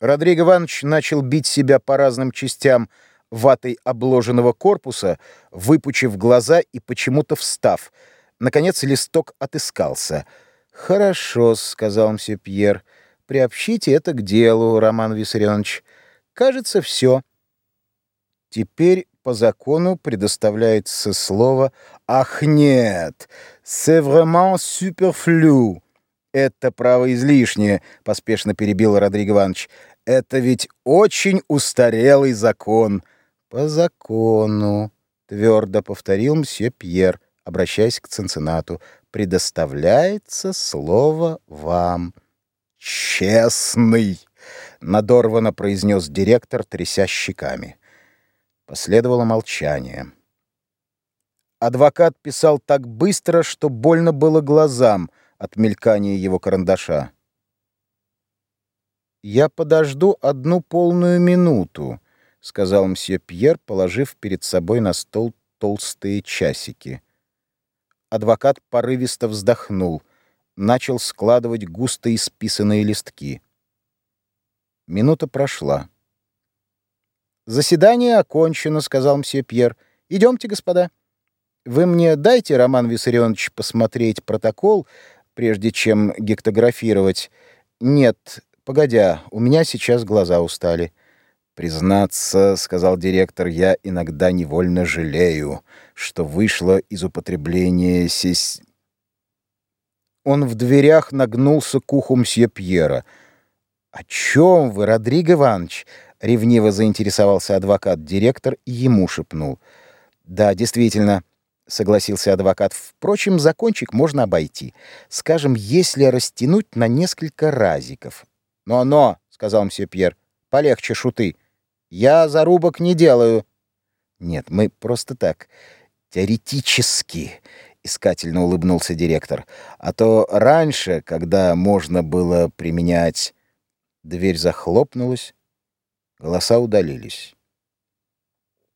Родриго Иванович начал бить себя по разным частям ватой обложенного корпуса, выпучив глаза и почему-то встав. Наконец листок отыскался. «Хорошо», — сказал мсье Пьер, — «приобщите это к делу, Роман Виссарионович. Кажется, все». Теперь по закону предоставляется слово «Ах, нет! C'est vraiment superflu!» «Это право излишнее», — поспешно перебил Родриго Иванович. «Это ведь очень устарелый закон». «По закону», — твердо повторил мсье Пьер, обращаясь к Цинциннату, «предоставляется слово вам». «Честный», — надорвано произнес директор, тряся щеками. Последовало молчание. Адвокат писал так быстро, что больно было глазам — от мелькания его карандаша. «Я подожду одну полную минуту», — сказал мсье Пьер, положив перед собой на стол толстые часики. Адвокат порывисто вздохнул, начал складывать густо исписанные листки. Минута прошла. «Заседание окончено», — сказал мсье Пьер. «Идемте, господа. Вы мне дайте, Роман Виссарионович, посмотреть протокол, прежде чем гектографировать. Нет, погодя, у меня сейчас глаза устали. «Признаться, — сказал директор, — я иногда невольно жалею, что вышло из употребления сесь...» Он в дверях нагнулся к уху мсье Пьера. «О чем вы, Родриго Иванович?» — ревниво заинтересовался адвокат-директор и ему шепнул. «Да, действительно, — согласился адвокат. «Впрочем, закончик можно обойти. Скажем, если растянуть на несколько разиков». «Но-но», — сказал мсье Пьер, — «полегче шуты. Я зарубок не делаю». «Нет, мы просто так, теоретически», — искательно улыбнулся директор. «А то раньше, когда можно было применять...» Дверь захлопнулась, голоса удалились.